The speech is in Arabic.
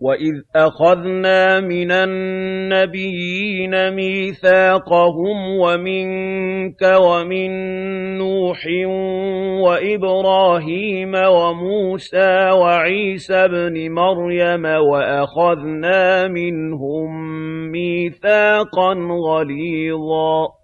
وَإِذْ أَخَذْنَا مِنَ النَّبِيِّينَ مِيثَاقَهُمْ وَمِنكَ وَمِن نُّوحٍ وَإِبْرَاهِيمَ وَمُوسَىٰ وَعِيسَى ابْنِ مَرْيَمَ وَأَخَذْنَا مِنْهُم مِّيثَاقًا غَلِيظًا